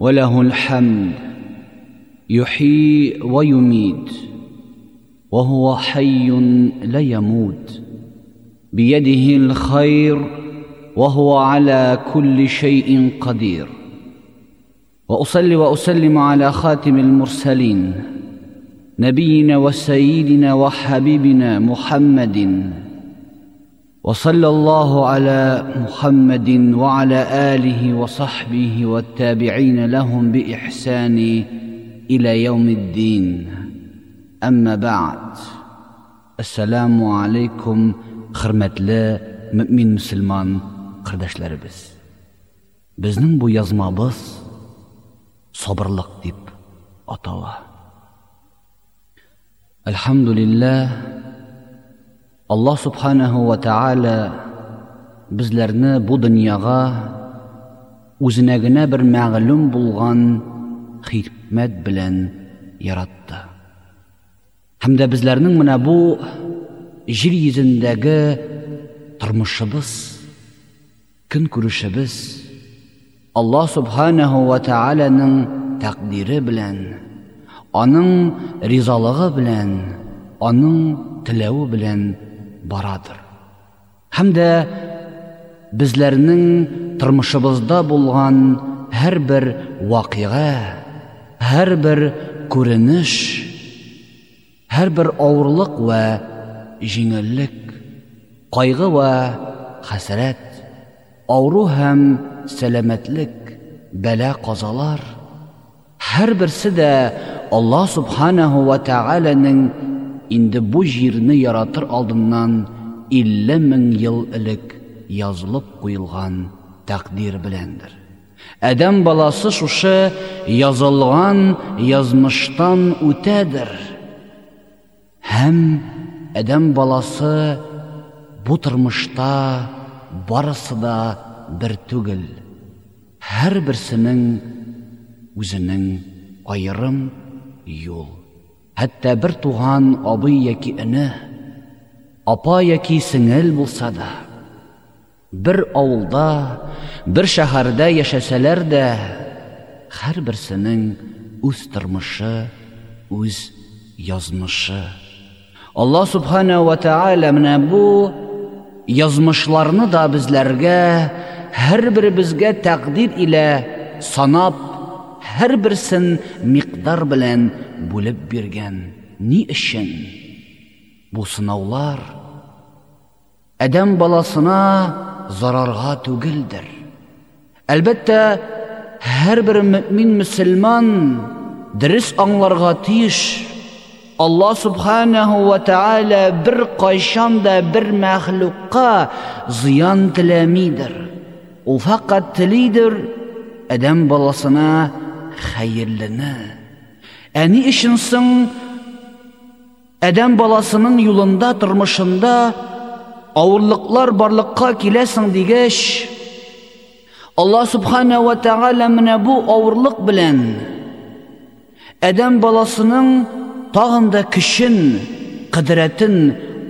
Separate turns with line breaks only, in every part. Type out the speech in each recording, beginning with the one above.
وله الحمد يحيي ويميت وهو حي لا يموت بيده الخير وهو على كل شيء قدير. وأصلي وأسلم على خاتم المرسلين نبينا وسيدنا وحبيبنا محمد. وصلى الله على محمد وعلى آله وصحبه والتابعين لهم بإحسان إلى يوم الدين أما بعد السلام عليكم خرمت لا مؤمن مسلمان قرداش لربس بزنن بو يزما بس صبر لك ديب أطوى. الحمد لله alloh subhanahu va taolo bizlarni bu dunyoga o'zinagina bir ma'lum bo'lgan hikmat bilan yaratdi hamda bizlarning mana bu yer yuzindagi turmushimiz kun ko'rishimiz alloh subhanahu va taoloning taqdiri bilan onun rizoligi bilan onun tilovi bilan boradir hamda bizlarning turmushimizda bo'lgan har bir voqea har bir ko'rinish har bir og'irlik va yengillik qayg'u va hasrat og'ru ham salomatlik bala qazolar har birsida alloh subhanahu va taoloning endi bu yerni yaratir oldindan ellik ming yil ilik yozilib qo'yilgan taqdir bilandir adam balasi shusha yozilgan yozmishdan o'tadir ham adam balasi bu turmushda borasida bir tugil har birsining o'zining ayrim yo'l hatto bir tug'an obi yoki ini opa yoki singil bo'lsa da bir ovulda bir shaharda yashasalarda har birsining o'z turmushi o'z yozmishi. Alloh subhanahu va taolo mana bu yozmishlarni da bizlarga har birimizga taqdir ila sanab har birsin miqdor bilan bo'lib bergan ni uchun bu sinovlar odam bolasina zararga tugildir. Albatta har bir mo'min musulmon diris anglarga tiyish alloh subhanahu va taolo bir qachonda bir maxluqqa ziyon tilamaydir u faqat tilidir odam bolasina xayrlini ani ishinsin odam balasining yo'lida turmushida og'irliqlar borliqqa kelasan degach alloh subhanahu va taolo mana bu og'irliq bilan odam balasining tag'inda kishin qidratin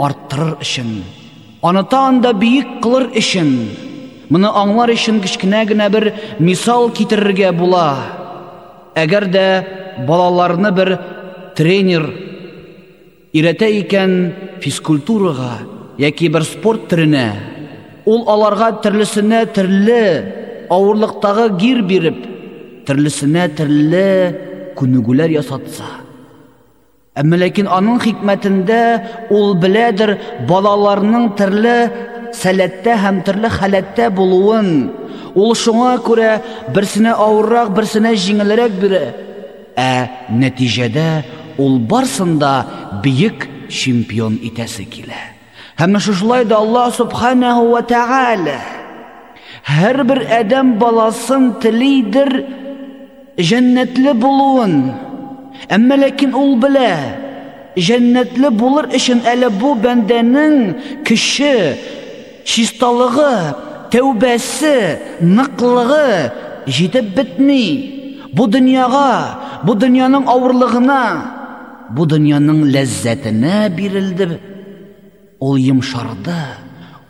orttirir ishin ona tag'inda buyuk qilir ishin buni anglar uchun kichkinagina bir misol keltirishga bo'la agarda bolalarni bir trener irata ekan fizkulturaga yoki bir sport turini ul alarga turlisini turli og'irliqdagi gir berib turlisini turli kunugular yasatsa Әмма ләкин аның хикмәтендә ул беләдер балаларның төрле сәләттә һәм төрле хәләттә булуын. Ул шуңа күрә берсенә авыррак, берсенә җиңелрәк бирә. Ә нәтиҗәдә ул барсында бийек чемпион итәсе килә. Һәм шулай да Аллаһ субханаһу ва тааля һәр бер адәм баласын телидер жәннәтле булуын әмма ләкин ул белә жәннәтле булыр өчен әле бу бәндәнең кеше чисталыгы тәүбәсе ныклыгы җитеп бетми бу дөньяга бу дөньяның авырлыгына бу дөньяның ләззәтенә бирелде ул йомшарды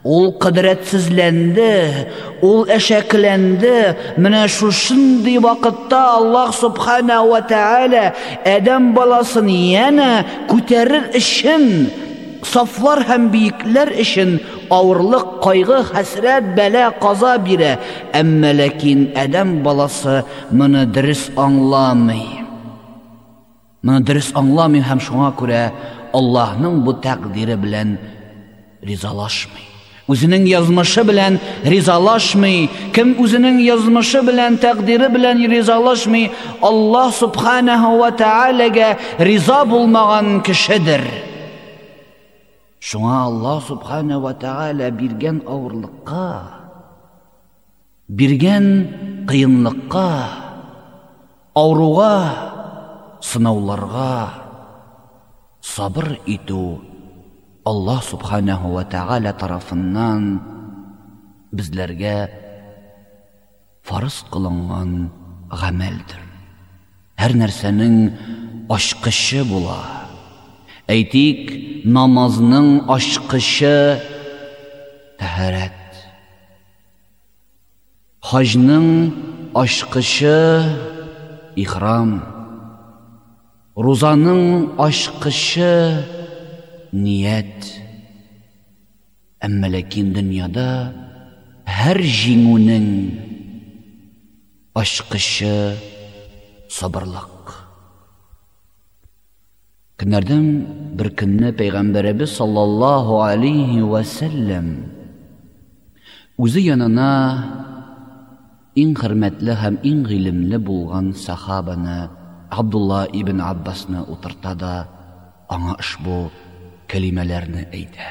ул кыдырәтсезләнде ул әшәкләнде менә шушындый вакытта аллаһ субхана ва тааля адәм баласын яна күтәрер өчен сафлар һәм биекләр өчен авырлык кайгы хәсрәт бәла каза бирә әмма ләкин адәм баласы моны дөрес аңламый моны дөрес аңламый һәм шуңа күрә аллаһның бу тәкъдире белән ризалашмый үзенең язмышы белән ризалашмый кем үзенең язмышы белән тәкъдире белән ризалашмый аллаһ субханаһу ва таалагә риза булмаган кешедер Шуңа аллаһ субханаһу ва таала биргән авырлыкка биргән кыенлыкка ауруга сынауларга сабыр итү Аллах субханаһу ва тааля тарафыннан безләргә фарыз кылынган гамәлдер. Һәр нәрсәнең ашкычы Aytik, namazning oshqishi taharat. Hajning oshqishi ihrom. Ro'zaning oshqishi niyat. Ammo lekin dunyoda har jinguning oshqishi sabrliq. Көннәрдән бер көнне пәйгамбәребез саллаллаһу алейхи вәсәлләм үзе янына иң хөрмәтле һәм иң гыйлемле булган сахабаны Абдулла ибн Аббасны утырта да аңа ошбу кәлимәләрне әйтә.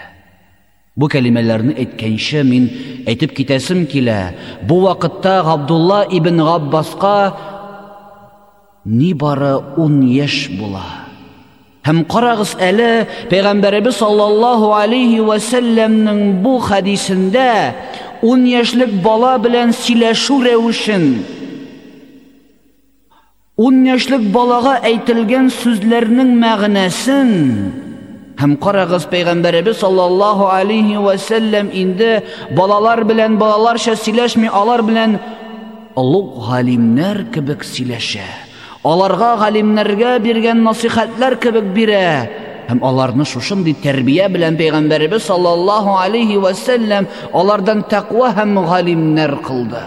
Бу кәлимәләрне әйткәнче мин әйтеп китәсем килә. Бу вакытта Габдулла ибн Габбаска ни бары 10 яшь була. Һәм карагыз әле Пәйгамбәрбез саллаллаһу алейхи ва салламның бу хадисендә 10 яшьлек бала белән сөйләшү рәвешен 10 яшьлек балага әйтелгән сүзләрнең мәгънәсен Һәм карагыз пәйгамбәрбез саллаллаһу алейхи ва саллям инде балалар белән балаларча сөйләшми, алар белән улуг галимнәр кебек сөйләшә. Аларга галимнәргә биргән насихатлар кебек бирә. Һәм аларны шушындый тәрбия белән пәйгамбәрбез саллаллаһу алейхи ва саллям алардан тақва һәм галимнәр кылды.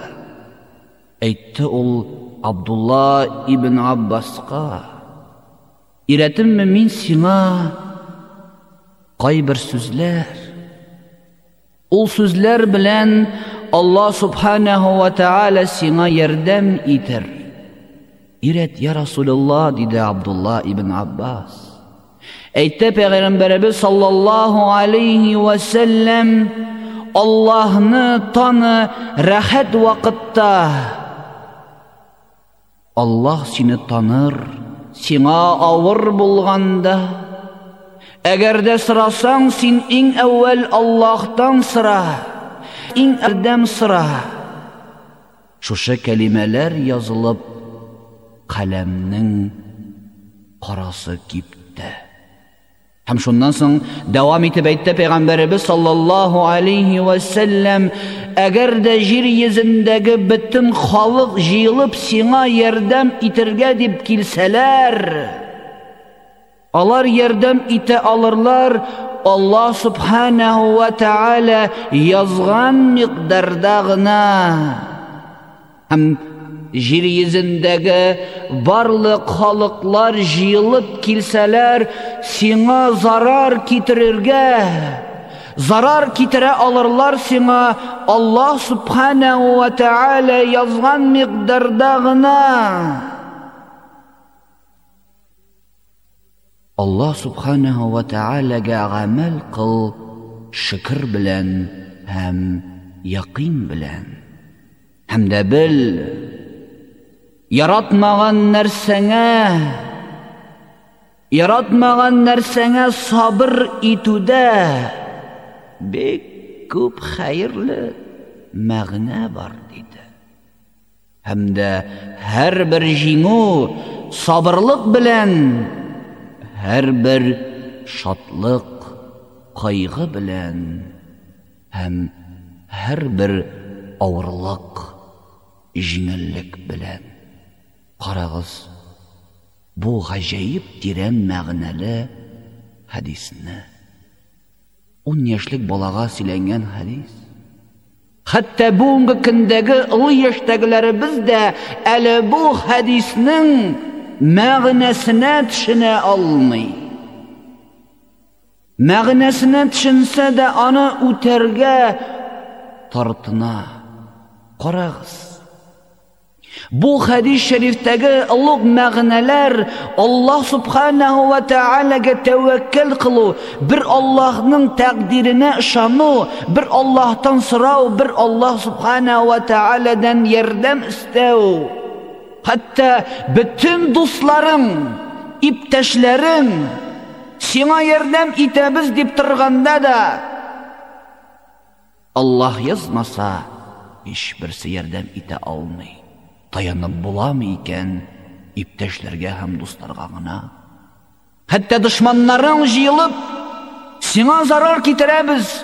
Әйтте ул Абдулла ибн Аббаска: "Иретимме мин сиңа кайбер сүзләр ул сүзләр белән Аллаһ субханаһу ва тааля сиңа ярдәм итер Ирет я Расулуллах диде Абдулла ибн Аббас Әйтте пәйгамбәрбез саллаллаһу алейхи ва саллям Аллаһны таны рәхәт вакытта Аллаһ сине таныр сиңа авыр булганда Әгәр дә сорасаң, син иң әүвәл Аллаһтан сора. Иң әрдәм сора. Шушы кәлимәләр язылып, каләмнең карасы кипте. Һәм шуннан соң дәвам итеп әйтте Пәйгамбәрбез саллаллаһу алейхи саллям, әгәр дә җир йөзендәге бөтен халык җыелып сиңа ярдәм итәргә дип килсәләр, Алар ярдәм итә алырлар Аллаһ субханаһу ва тааля язган миқдарда гына. Һәм җир йөзендәге барлык халыклар җыелып килсәләр, сиңа зарар китерергә, зарар китерә алырлар сиңа Аллаһ субханаһу ва тааля язган миқдарда гына. Аллаһ субханаһу ва таалагә гамәл кыл шөкр белән һәм яқин белән. Һәм дә бел яратмаган нәрсәңә яратмаган нәрсәңә сабыр итүдә бик күп хәерле мәгънә бар диде һәм дә һәрбер җиңү сабырлык белән һәрбер шатлык кайгы белән һәм һәрбер авырлык җиңеллек белән карагыз бу гаҗәеп тирән мәгънәле хәдисне ун яшьлек балага сөйләнгән хәдис Хәтта бүгенге көндәге олы яшьтәгеләребез дә әле бу хәдиснең мәгънәсенә төшенә алмый. Мәгънәсенә төшенсә дә аны үтәргә тартына. Карагыз. Бу хадис шәрифтәге улуг мәгънәләр Аллаһ субханаһу ва таалагә тәвәккәл кылу, бер Аллаһның тәкъдиренә ышану, бер Аллаһтан сорау, бер Аллаһ субханаһу ва тааладан ярдәм истәү. Хәтта бөтен дусларың, иптәшләрең сиңа ярдәм итәбез дип торганда да Аллаһ язмаса, һич берсе ярдәм итә алмый таянып буламы икән иптәшләргә һәм дусларга гына хәтта дошманнарың җыелып сиңа зарар китерәбез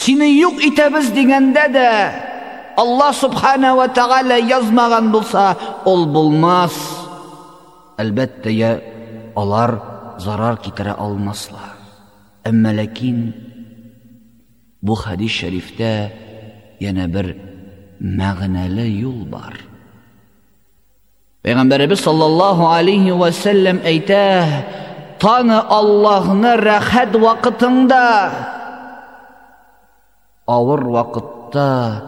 сине юк итәбез дигәндә дә аллаһ субхана ва тағала язмаган булса ул булмас әлбәттә алар зарар китерә алмаслар әмма ләкин бу хадис шәрифтә яна бер мәгънәле юл бар Пәйғәмбәребез саллаллаһу алейхи ва саллям әйтә: "Таны Аллаһны рәхәт вакытында, авыр вакытта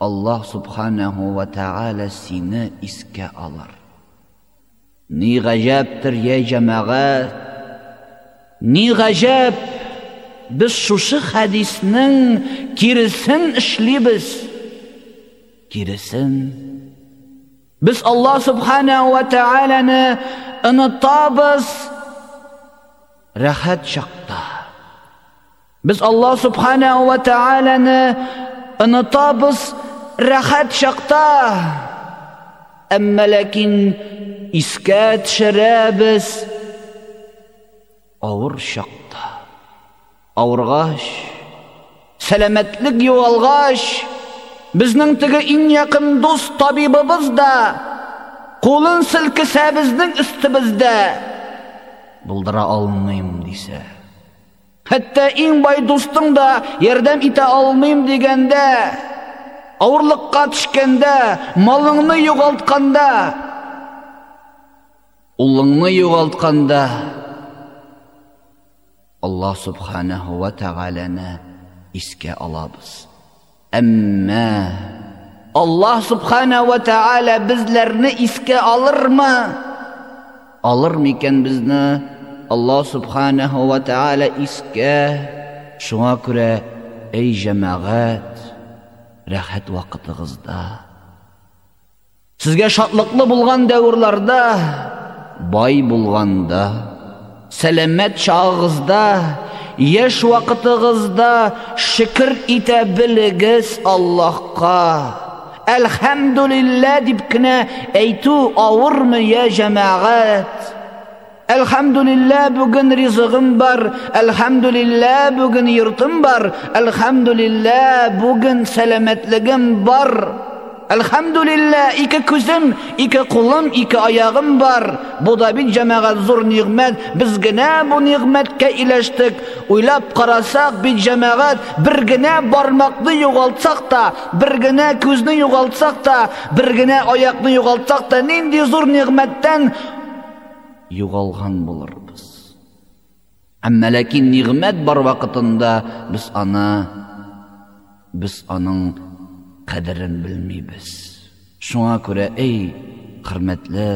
Аллаһ субханаһу ва тааля сине искә алыр." Ни гаҗәптер я җәмәгать. Ни гаҗәп без шушы хадиснең киресен эшлибез. Киресен Biz Allah subhanahu wa ta'alani unutamiz rahat chaqda. Biz Allah subhanahu wa ta'alani unutamiz rahat chaqda. Amma lakin iska tushiramiz og'ir shaqda. Og'irg'ash, salomatlik yo'g'alg'ash, Безнең теге иң якын дус табибыбыз да кулын селкесә безнең өстебездә булдыра алмыйм дисә. Хәтта иң бай дустың да ярдәм итә алмыйм дигәндә, авырлыкка төшкәндә, малыңны югалтканда, улыңны югалтканда Аллаһ субханаһу ва тааляны искә алабыз. Әммә Аллаһ субхана ва тааля безләрне искә алырмы? Алыр микән безне Аллаһ субханаһу ва тааля искә? Шуңа күрә, эй җәмәгать, рәхәт вакытыгызда Сезгә шатлыклы булган дәврләрдә, бай булганда, сәламәт чагыгызда Яш вакытыгызда шикр итә белегез Аллаһка. Әлхәмдүлиллә дип кенә әйтү авырмы я җәмәгать? Әлхәмдүлиллә бүген ризыгым бар. Әлхәмдүлиллә бүген йортым бар. Әлхәмдүлиллә бүген сәламәтлегем бар. Әлхәмдүлиллә, ике күзем, ике кулым, ике аягым бар. Бу да бит җәмәгать зур нигъмәт. Без генә бу нигъмәткә иләштек. Уйлап карасак, бит җәмәгать бер генә бармакны та, бер генә күзне югалтсак та, бер генә аякны югалтсак та, нинди зур нигъмәттән югалган булырбыз. Әмма ләкин нигъмәт бар вакытында без аны без аның қадірін білмейбіз шуңа күрә ей құрметлі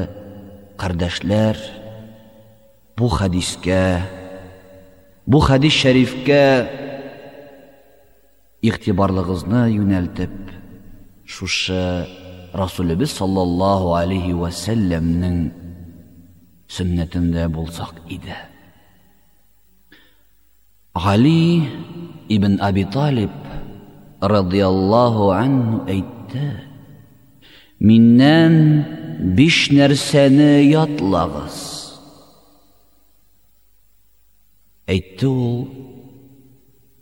қардәшләр бұл хадиске бұл хадис шәрифкә игътибарлыгызны юнәлтеп шушы расулебез саллаллаху алейхи уәсәлләмнең сүннәтендә булсак иде Али ибн Аби Талиб радиаллаху анху әйтте Миннән биш нәрсәне ятлагыз Әйтте ул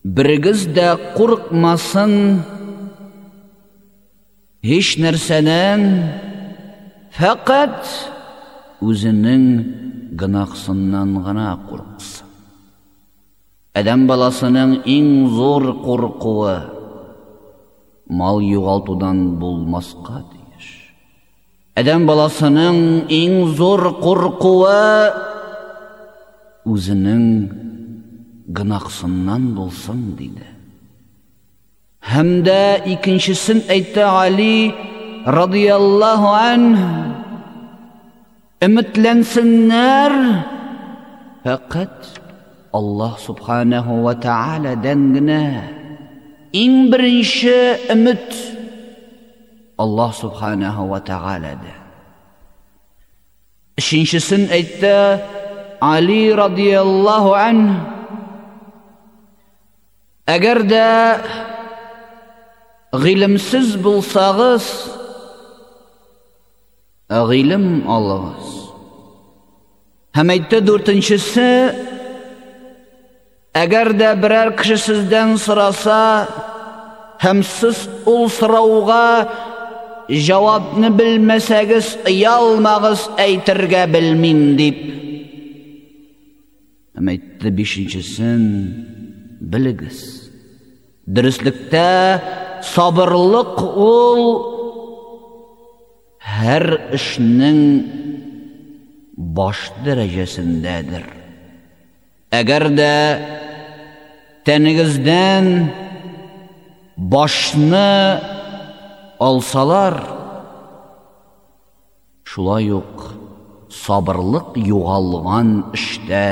Біргіз дә қурықмасын Һич нәрсәнән Фәқәт үзенең гынақсыннан гына қурықсын Әдәм баласының иң зор қорқуы мал юғалтудан болмасқа дейіш. Әдәм баласының иң зор қорқуы өзінің гынақсыннан болсын дейді. Хәмдә икенчесен әйтті Али радиаллаху ан үмітләнсеннәр фәқат Аллах субханаху ва та'ала генә иң беренче өмет Аллах субханаху ва та'алада. Өченчесен әйтте Али радиаллаху ан Әгәр дә гыйлемсез булсагыз, гыйлем алыгыз. Һәм әйтте дүртенчесе Әгәр дә берәр кеше сездән сораса, һәм сез ул сорауга җавапны белмәсәгез, ялмагыз әйтергә белмим дип. Һәм әйтте бишенчесен белегез. Дөреслектә сабырлык ул һәр эшнең баш дәрәҗәсендәдер. Әгәр дә тәнегездән башны алсалар шулай ук сабырлык югалган эштә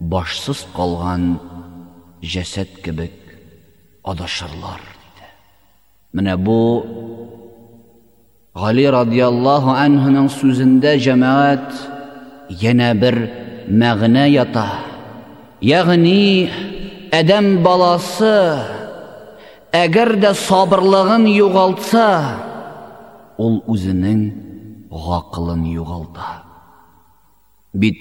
башсыз калган жәсәт кебек адашырлар диде. Менә бу Гали радиаллаху анхуның сүзендә җәмәгать яна бер мәгънә ята ягъни әдәм баласы әгәр дә сабырлыгын югалтса ул үзенең гақылын югалта бит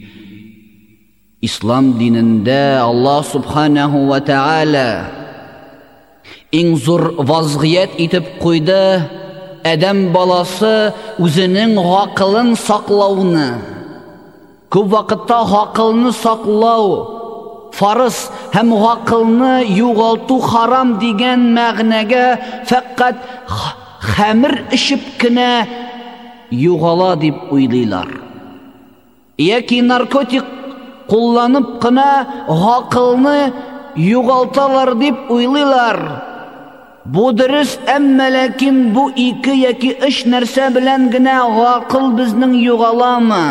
ислам динендә аллаһ субханаһу ва тааля иң зур вазгыять итеп куйды әдәм баласы үзенең гақылын саклауны Күп вакытта хақылны саклау фарыз һәм ғақылны юғалту харам дигән мәғнәгә фәқәт хәмер ішіп кенә юғала дип уйлыйлар. Яки наркотик кулланып кына ғақылны юғалталар дип уйлыйлар. Бу дөрес, әмма ләкин бу ике яки өч нәрсә белән генә ғақыл безнең юғаламы?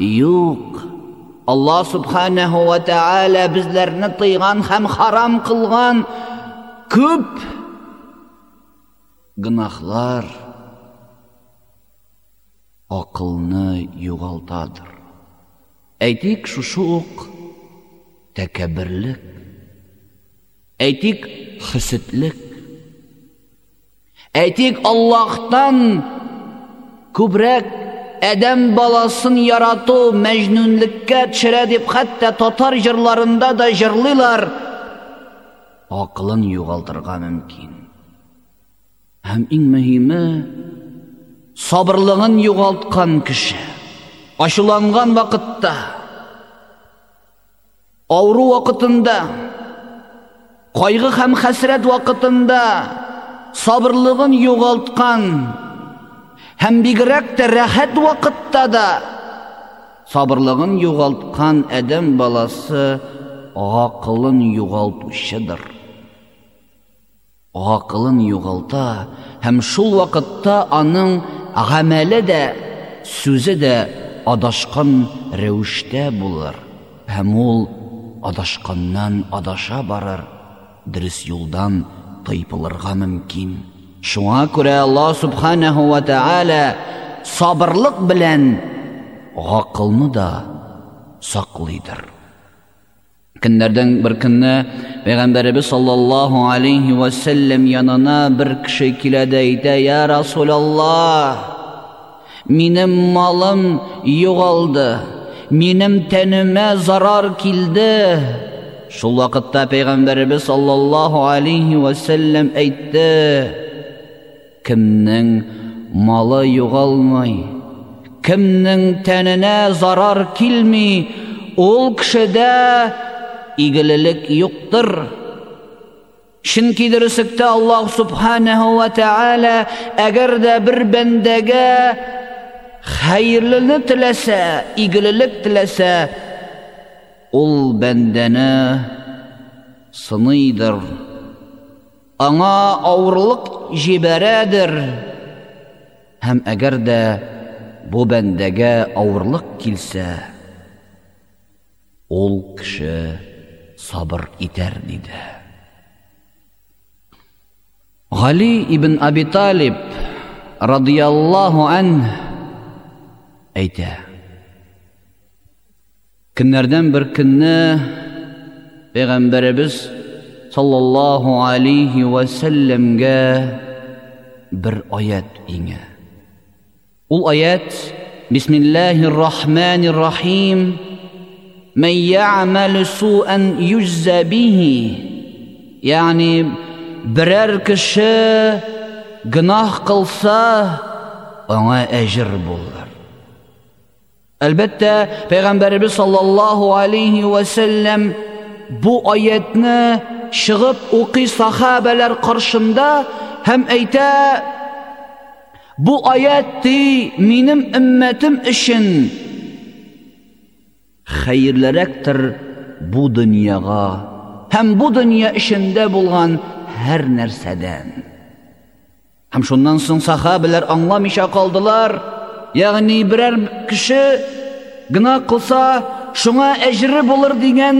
Юк. Аллах субханаху ва та'ala безләрне тыйган һәм харам кылган күп гынахлар акылны югалтадыр. Әйтик шушы ук тәкәбберлек. Әйтик хисетлек. Әйтик Аллаһтан күбрәк әдәм баласын ярату мәҗнүнлеккә төшерә дип хәтта татар җырларында да җырлыйлар акылын югалтырга мөмкин һәм иң мөһиме сабырлыгын югалткан кеше ачуланган вакытта ауру вакытында кайгы һәм хәсрәт вакытында сабырлыгын югалткан һәм бигрәк тә рәхәт вакытта да сабырлыгын югалтқан әдәм баласы гақылын югалтучыдыр. Гақылын югалта һәм шул вакытта аның гамәле дә сүзе дә адашкан рәвештә булыр. Һәм ул адашканнан адаша барыр дөрес юлдан тайпылырга мөмкин. Шуңа күрә алла субханаһу ва тааля сабырлык белән гақылны да саклыйдыр көннәрдән бер көнне пәйгамбәребез саллаллаһу алейхи ва саллям янына бер кеше килә дә әйтә я расулаллах минем малым югалды минем тәнемә зарар килде шул вакытта пәйгамбәребез саллаллаһу алейхи ва саллям әйтте кемнең малы югалмай кемнең тәненә зарар килми ул кешедә игелелек юктыр чөнки дөреслектә аллаһ субханаһу ва тааля әгәр дә бер бәндәгә хәйерлене теләсә игелелек теләсә ул бәндәне сыныйдыр аңа ауырлык җибәрәдер. Һәм әгәр дә бу бәндәгә ауырлык килсә ул кеше сабыр итәр диде. Гали ибн Аби Талиб радияллаху ан әйтә Көннәрдән бер көнне Пәйгамбәребез صلى الله عليه وسلم جاء بر آيات إنا قل آيات بسم الله الرحمن الرحيم من يعمل سوءا يجزى به يعني برر كشا جناح قلصا وما أجر بولر البتة بيغمبر صلى الله عليه وسلم بو آياتنا чыгып укый сахабалар каршында һәм әйтә бу аят минем өммәтем өчен хәерлерәктер бу дөньяга һәм бу дөнья эчендә булган һәр нәрсәдән һәм шуннан соң сахабалар аңламыйча калдылар ягъни берәр кеше гына кылса шуңа әҗре булыр дигән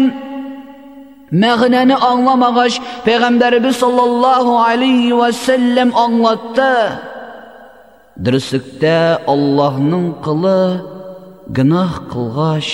мәгънәне аңламагач пәйгамбәребез саллаллаһу алейхи ва саллям аңлатты дөреслектә аллаһның кылы гынах кылгач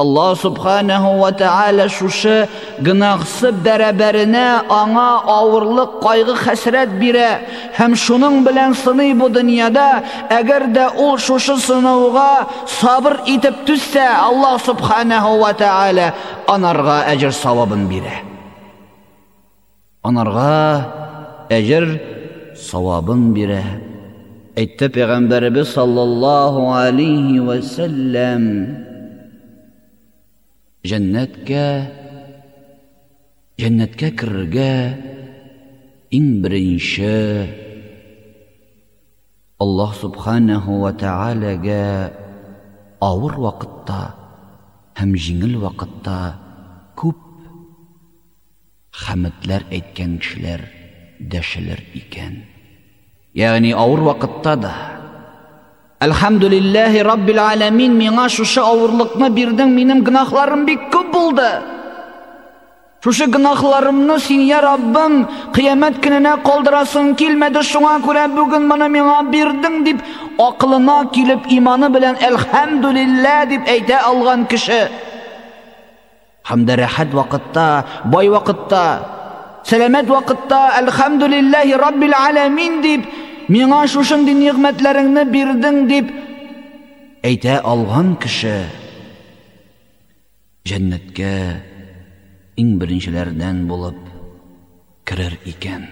Аллах субханаһу ва тааля шушы гынахсы бәрабәренә аңа авырлык, кайгы, хәсрәт бирә һәм шуның белән сыный бу дөньяда, әгәр дә ул шушы сынауга сабыр итеп түссә, Аллах субханаһу ва тааля анарга әҗр савабын бирә. Анарга әҗр савабын бирә. Әйтте пәйгамбәрбез саллаллаһу алейхи ва саллям жәннәткә жәннәткә керергә иң беренче Аллаһ субханаһу ва таалагә авыр вакытта һәм җиңел вакытта күп хәмәтләр әйткән кешеләр дәшелер икән. Ягъни авыр вакытта да Әлхамдулиллахи Раббил Аламин миңа шушы авырлыкны бирдең, минем гынахларым бик күп булды. Шушы гынахларымны син, я Раббым, кыямәт көненә калдырасың килмәде, шуңа күрә бүген моны миңа бирдең дип, акылына килеп иманы белән әлхамдулиллах дип әйтә алган кеше. Һәм дә рәхәт вакытта, бай вакытта, сәламәт вакытта әлхамдулиллахи Раббил Аламин дип миңа шушындай ниғмәтләреңне бирдең дип әйтә алган кеше жәннәткә иң беренчеләрдән булып керер икән.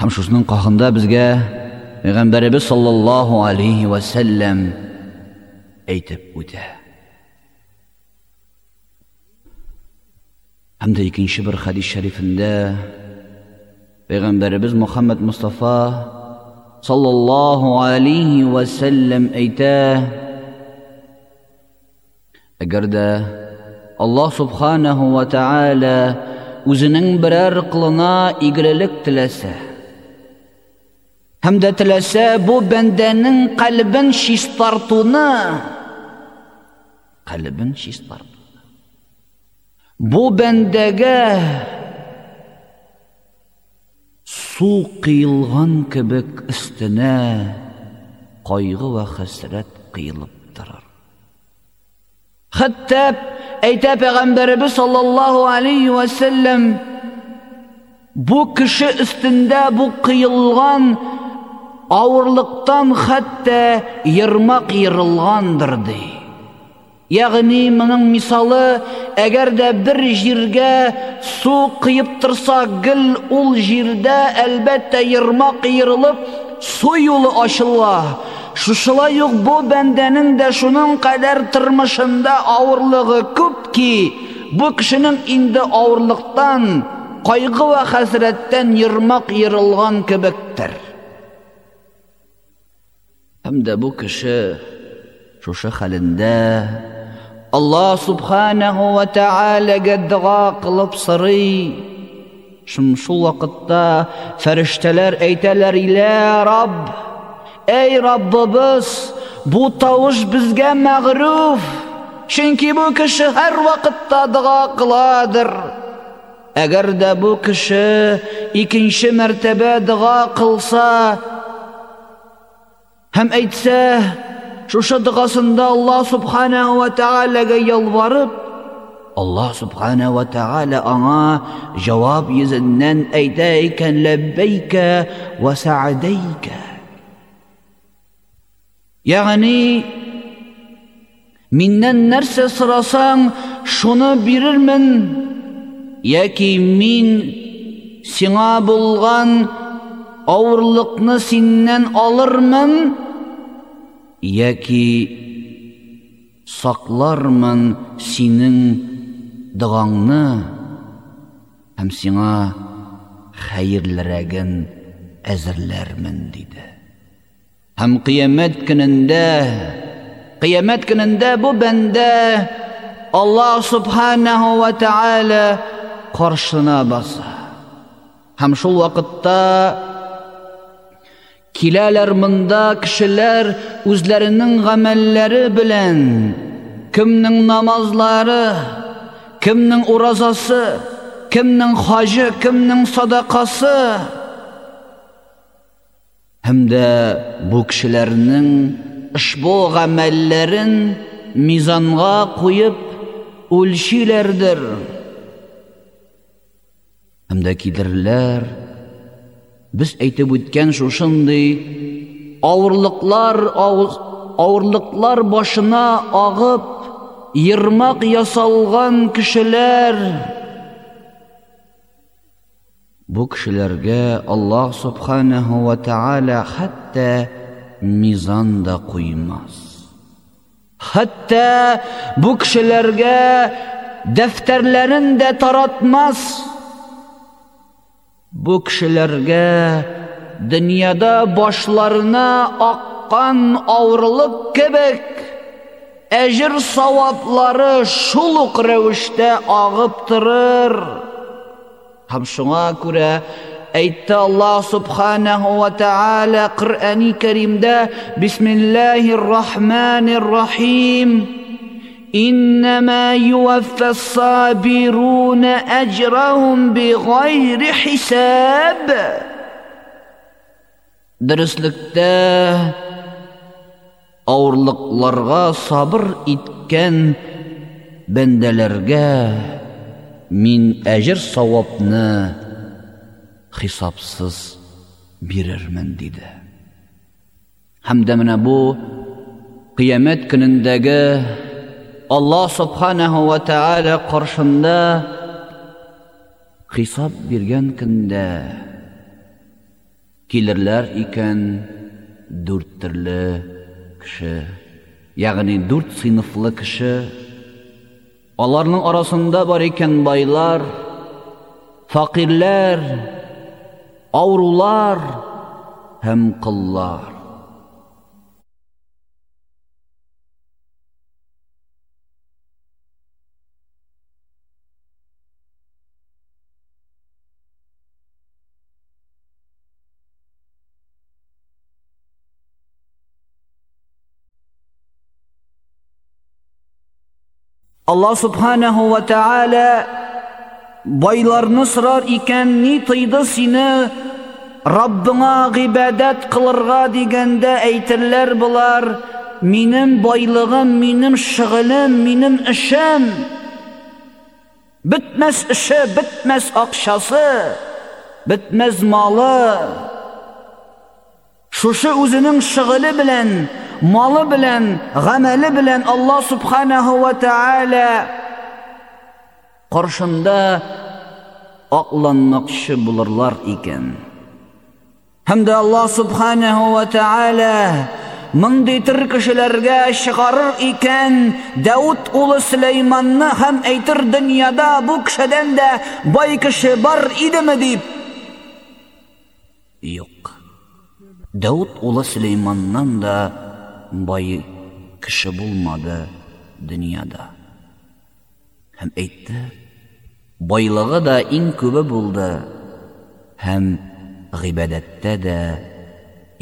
Һәм шусының кагында безгә пәйгамбәребез саллаллаһу алейхи ва саллям әйтеп үтә. Һәм дә икенче бер хадис шәрифендә пәйгамбәребез Мөхәммәд Мустафа sallallahu aleyhi ve sellem әйтә әгәр дә Аллаһ субханаһу ва тааля үзенең берәр кылына игелек теләсә һәм дә теләсә бу бәндәнең калбен чистартуны калбен чистартуны бу бәндәгә су қиылған кебек үстіне қайғы ва хәсрәт қиылып тұрар хәтта әйтә пәғәмбәребез саллаллаху алейхи уәсәләм бу кеше өстендә бу қиылған ауырлықтан хәтта йырмак йырылгандыр ди. Ягъни моның мисалы, әгәр дә бер җиргә су кыйып торса, гел ул җирдә әлбәттә йырмак кыйрылып, су юлы ачыла. Шушылай ук бу бәндәнең дә шуның кадәр тормышында авырлыгы күп ки, бу кешенең инде авырлыктан, кайгы ва хәсрәттән йырмак йырылган кебектер. Һәм дә бу кеше шушы хәлендә Allah subhanahu wa ta'alaga duo qilib sirый. Шым шул вакытта фәрештәләр әйтәләр: "Илә Рабб, эй Раббыбыз, бу тавыш безгә мәгъруф, чөнки бу кеше һәр вакытта дуа кыладыр. Әгәр дә бу кеше икенче мәртәбә дуа кылса һәм әйтсә, Шушы дұғасында Аллах Субханаху ва Таалаға ялварып, Аллах Субханаху ва Таала аңа жауап езіннен әйтә икән ләббәйкә ва саадәйкә. Ягъни миннән нәрсә сорасаң, шуны бирермен, яки мин сиңа булган авырлыкны синнән алырмын, яки саклармын синең дұғаңны һәм сиңа хәерлерәген әзерләрмен диде. Һәм қиямәт көнендә қиямәт көнендә бу бәндә аллаһ субханаһу ва тааля қаршына баса. Һәм шул вакытта Киләләр монда кешеләр үзләренең гамәлләре белән кемнең намазлары, кемнең уразасы, кемнең хаҗы, кемнең садакасы һәм дә бу кешеләрнең ушбу гамәлләрен мизанга куеп үлчиләрдер. Һәм дә кидерләр Біз әйтеп үткән шушындый ауырлыклар ауырлыклар башына агып йырмак ясалган кешеләр бу кешеләргә Аллаһ субханаһу ва тааля хәтта мизан да куймас хәтта бу кешеләргә дәфтәрләрен дә таратмас Бу кешеләргә дөньяда башларына аккан авырлык кебек әҗер саваплары шул ук рәвештә агып торыр. Һәм шуңа күрә әйтте Аллаһ субханаһу ва тааля Коръәни Кәримдә Бисмиллаһир рахманир рахим إنما يوفى الصابرون أجرهم بغير حساب дөреслекдә ауырлыкларга сабыр иткән бәндәләргә мин әҗер савапны хисапсыз бирермен диде һәм дә менә бу кыямәт көнендәге Subhanahu wa ta'ala qarşında хисап биргән көндә килерләр икән дүрт төрле кеше ягъни дүрт сыйныфлы кеше аларның арасында бар икән байлар фақирләр аурулар һәм Allah subhanahu wa taala boylarni sirar ekan, ni tıydı seni Rabbing'a ibadat qilirga deganda aytirlar bular. Menim boylig'im, menim shig'ilim, menim ishim. Bitmas ishi, bitmas oqshasi, bitmas moli. Шушы үзенең шөгыле белән, малы белән, гамәле белән Аллаһ субханаһу ва тааля каршында акланмакчы булырлар икән. Һәм дә Аллаһ субханаһу ва тааля мондый төр кешеләргә чыгарыр икән Дауд улы Сөләйманны һәм әйтер дөньяда бу кешедән дә бай кеше бар идеме дип. Юк. Дауд улы Сөләйманнан да бай кеше булмады дөньяда. Һәм әйтте, байлыгы да иң күбе булды һәм ғибәдәттә дә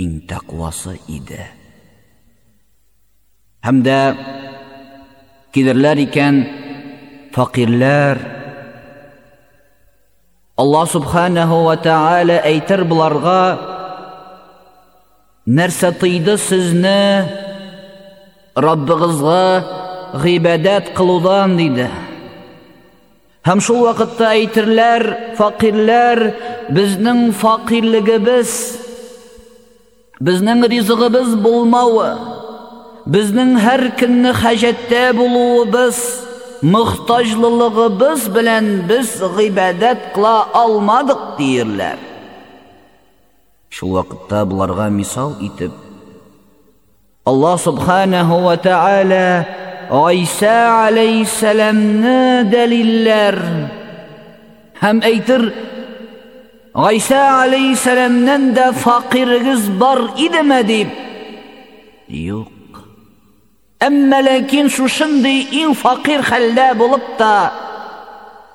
иң тақвасы иде. Һәм дә килерләр икән фақирләр Аллаһ субханаһу ва тааля әйтер буларга нәрсә тыйды сезне Раббыгызга ғибәдәт кылудан диде. Һәм шул вакытта әйтерләр, фақирләр, безнең фақирлегебез, безнең ризыгыбыз булмауы, безнең һәр көнне хаҗәттә булуыбыз, мөхтаҗлылыгыбыз белән без гыйбадәт кыла алмадык диерләр. Шул вакытта буларга мисал итеп Аллаһ субханаһу ва тааля Айса алейсәләмне дәлилләр һәм әйтер Айса алейсәләмнән дә фақирегез бар идеме дип юк әммә ләкин шушындый иң фақир хәлдә булып та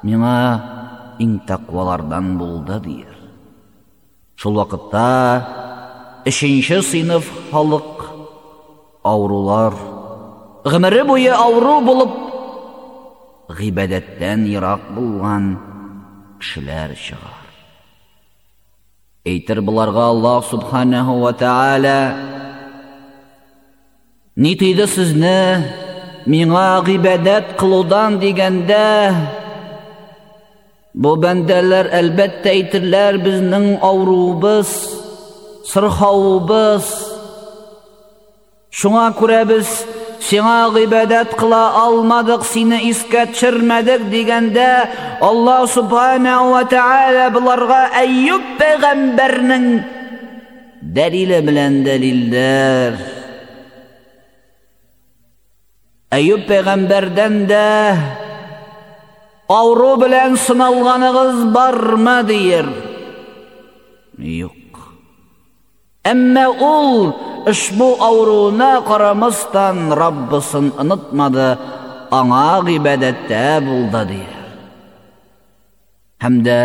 миңа иң тақвалардан булды дир шул вакытта өченче сыйныф халык аурулар ғымыры бойы ауру болып ғибәдәттән ирақ болған кішілер шығар әйтер бұларға аллах субханаху ва тааля тыйды сізні миңа ғибәдәт қылудан дегенде бұл бәндәләр әлбәттә әйтерләр безнең ауруыбыз сырхауыбыз шуңа күрә без сиңа ғибәдәт қыла алмадық сине искә төшермәдек дигәндә аллаһ субханаху ва тааля бұларға әйюб пәйғәмбәрнең дәлиле белән дәлилләр әйюб пәйғәмбәрдән дә ауру белән сыналғанығыз бармы дейер юк әммә ул ушбу ауруына карамастан Раббысын онытмады, аңа гыйбадәттә булды ди. Һәм дә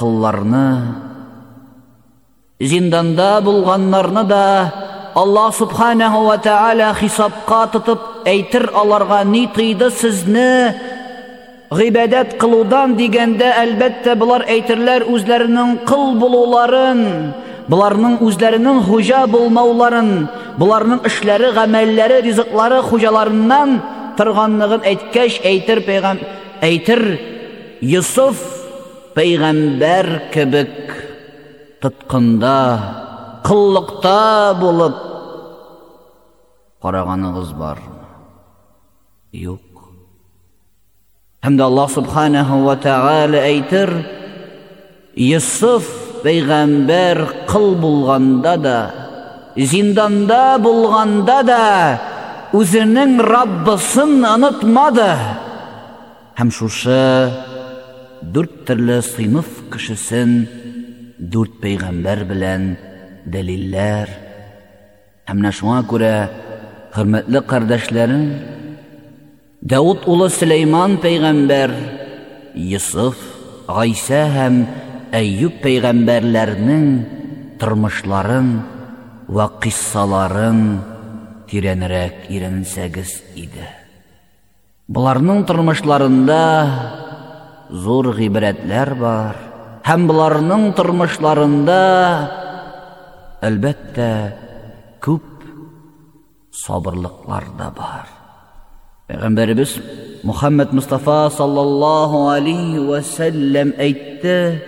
кылларны зинданда булганнарны да Аллаһ субханаһу ва тааля хисапка тотып әйтер аларга ни тыйды сезне гыйбадәт кылудан дигәндә әлбәттә булар әйтерләр үзләренең кыл булуларын Бұларның үзләренең хуҗа булмауларын, бұларның эшләре, гамәлләре, ризыклары хуҗаларыннан торганлыгын әйткәч, әйтер пәйгам, әйтер Юсуф пәйгамбәр кебек тоткында, кыллыкта булып караганыгыз бар. Юк. Һәм дә Аллаһ субханаһу ва тааля әйтер Юсуф пәйғәмбәр қыл болғанда да зинданда болғанда да өзінің раббысын ұнытмады һәм шушы дүрт түрлі сыйныф кішісін дүрт пәйғәмбәр белән дәлилләр һәм менә шуңа күрә хөрмәтле Дауд улы Сөләйман пәйғәмбәр Йософ, Ғайса һәм Әйюб пәйғәмбәрләрнең тормышларын ва ҡиссаларын тирәнерәк иренсәгез иде. Бұларның тормышларында зур ғибрәтләр бар һәм буларның тормышларында әлбәттә күп сабырлыклар да бар Мухаммад Мустафа саллаллаһу алейхи ва саллям әйтте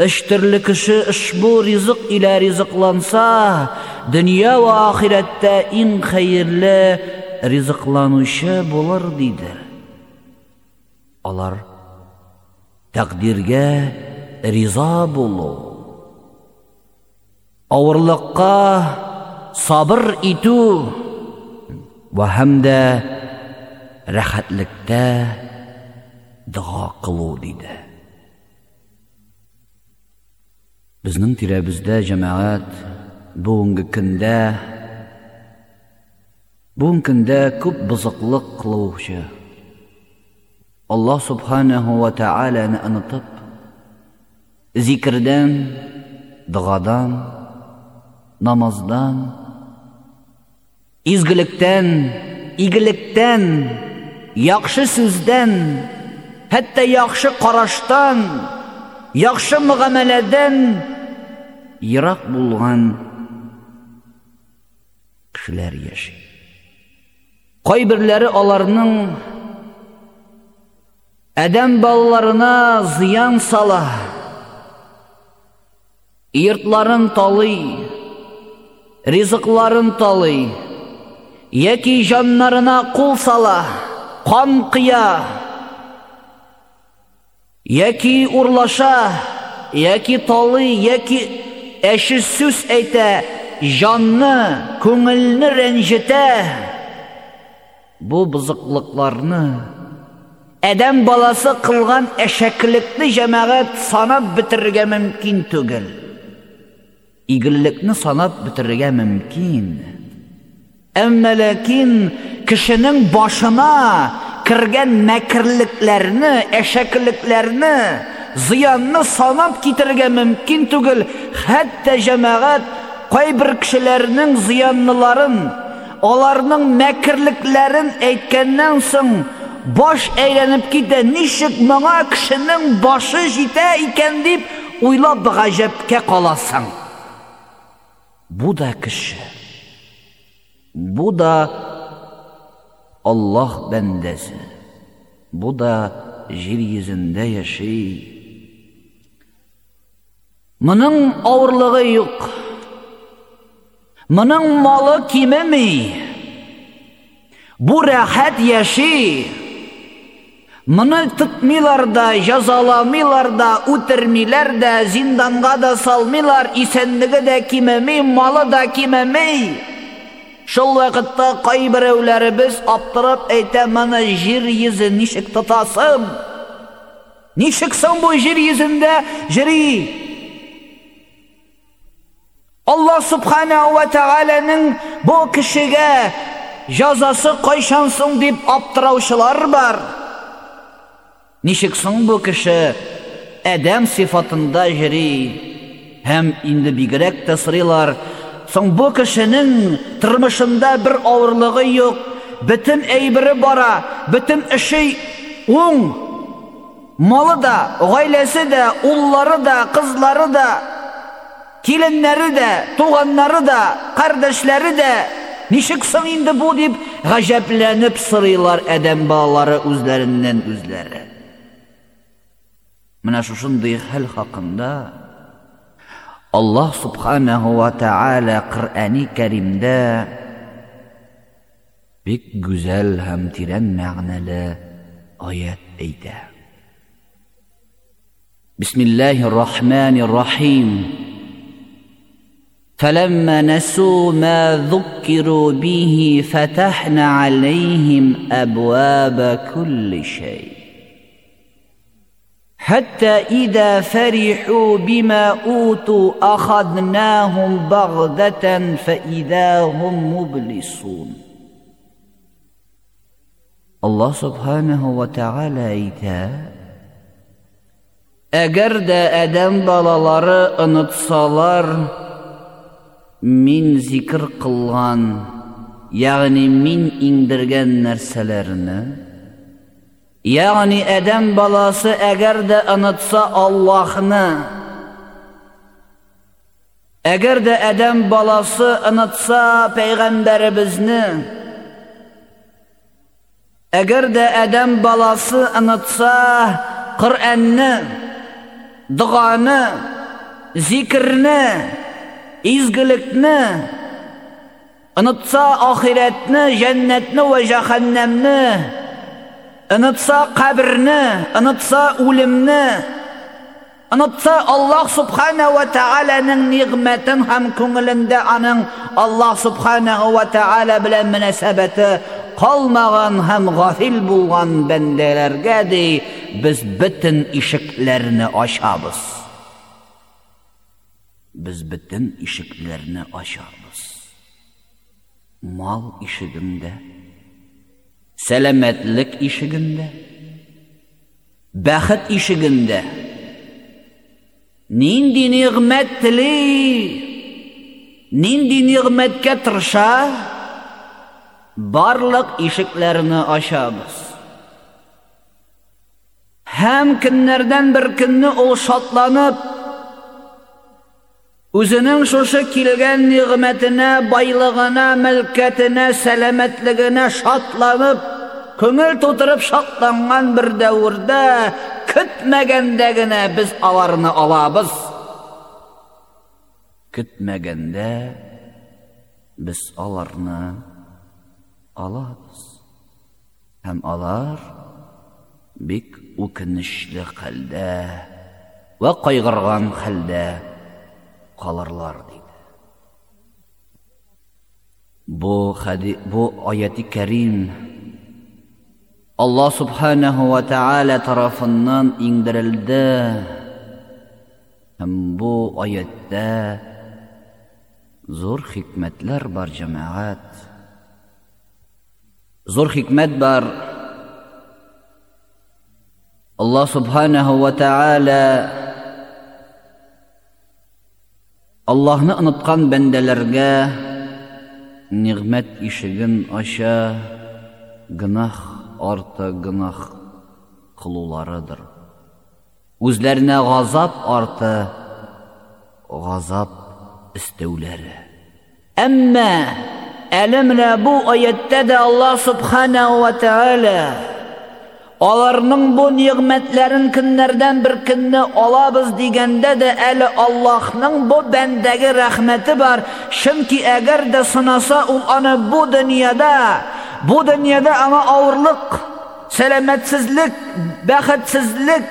Үш төрле кеше ушбу ризык илә ризыкланса, дөнья ва ахирәттә иң хәерле ризыкланучы булыр диде. Алар тәкъдиргә риза булу, авырлыкка сабыр итү ва һәмдә рәхәтлектә дуа кылу диде. Безнең тирәбездә җәмәгать бүгенге көндә бүгенге көндә күп бузыклык кылучы. Аллаһ субханаһу ва тааляны онытып, зикрдән, дугадан, намаздан, изгелектән, игелектән, яхшы сүздән, хәтта яхшы караштан, яхшы мөгамәләдән ерак булган кешеләр яши. Кайберләре аларның әдәм балаларына зыян сала. Йортларын талый, ризыкларын талый, яки жаннарына кул сала, Кыя, яки урлаша, яки талый, яки әші сүз әйтә, жанны, күңелне рәнжетә. Бу бызыклыкларны әдәм баласы кылган әшәклекне җәмәгать санап бетерергә мөмкин түгел. Игеллекне санап бетерергә мөмкин. Әмма ләкин кешенең башына кірген мәкірлекләрне, әшәклекләрне, зыянны санап китерергә мөмкин түгел. Хәтта җәмәгать кайбер кешеләрнең зыянныларын, аларның мәкерлекләрен әйткәннән соң баш әйләнеп китә. Ничек моңа кешенең башы җитә икән дип уйлап гаҗәпкә каласың. Бу да кеше. Бу да Аллах бәндәсе. Бу да җир йөзендә яши. Моның авырлыгы юк. Моның малы кимеми. Бу рәхәт яши. Моны тытмыйлар да, язаламыйлар да, үтермиләр дә, зинданга да салмыйлар, исәнлеге дә кимеми, малы да кимеми. Шул вакытта кайберәүләребез аптырап әйтә, моны җир йөзе ничек тотасың? Ничек соң бу җир йөзендә җыри? Аллаһ субханаһу ва тааляның бу кешегә язасы кайчан соң дип аптыраучылар бар. Ничек соң бу кеше әдәм сифатында җыри? Һәм инде бигрәк тасрилар Соң бу кешенең тормышында бер авырлыгы юк, бөтен әйбере бара, бөтен эше уң. Малы да, гаиләсе дә, уллары да, кызлары да, киленнәре дә, туганнары да, кардәшләре дә ничек соң инде бу дип гаҗәпләнеп сырыйлар адәм балалары үзләреннән үзләре. Менә шушындый хәл хакында Allah subhanahu wa ta'ala Qur'ani Karimda pek go'zal ham teran ma'noli oyat aytadi. Bismillahir Rahmanir Rahim. فلما نسوا ما ذكروا به فتحنا عليهم أبواب كل شيء حتى إذا فرحوا بما أوتوا أخذناهم بغدة فإذا هم مبلسون الله سبحانه وتعالى aytadi agarda adam bolalari unutsalar men zikr qilgan ya'ni men indirgan narsalarni Ягъни адам баласы әгәр дә онытса Аллаһны, әгәр дә адам баласы онытса пәйгамбәребезне, әгәр дә адам баласы онытса Коръәнне, дуганы, зикрне, изгелекне, онытса ахиретне, жәннәтне ва җәһәннәмне, онытса каберне, онытса үлемне, онытса Аллаһ субхана ва тааляның ниғмәтен һәм күңелендә аның Аллаһ субхана ва тааля белән мөнәсәбәте калмаган һәм гафил булган бәндәләргә ди без бөтен ишекләрне ачабыз. Без бөтен ишекләрне ачабыз. Мал ишегендә, сәламәтлек ишегендә, бәхет ишегендә. Нинди ниғмәт тели, нинди ниғмәткә тырыша, барлык ишекләрне ачабыз. Һәм көннәрдән бер көнне ул шатланып, үзенең шушы килгән ниғмәтенә, байлыгына, мөлкәтенә, сәламәтлегенә шатланып, күңел тутырып шатланган бер дәврдә көтмәгәндә генә без аларны алабыз. Көтмәгәндә без аларны алабыз. Һәм алар бик үкенечле хәлдә вә кайгырган хәлдә калырлар диде. Бу хади бу аяти кәрим Аллаһ субханаһу ва тааля тарафыннан иңдерелде. Һәм бу аятта зур хикмәтләр бар җәмәгать. Зур хикмәт бар. Allah subhanahu wa ta'ala Allah'ны unutkan бәндәләргә нигъмәт ишеген ача гынах арты гынах кылуларыдыр. Үзләренә газап арты газап истәүләре. Әмма әле менә бу аятта да Аллаһ субханаһу ва тааля Аларның бу нигъмәтләрен көннәрдән бер көнне алабыз дигәндә дә әле Аллаһның бу бәндәге рәхмәте бар. Чөнки әгәр дә сынаса ул аны бу дөньяда, бу дөньяда аңа авырлык, сәламәтсезлек, бәхетсезлек,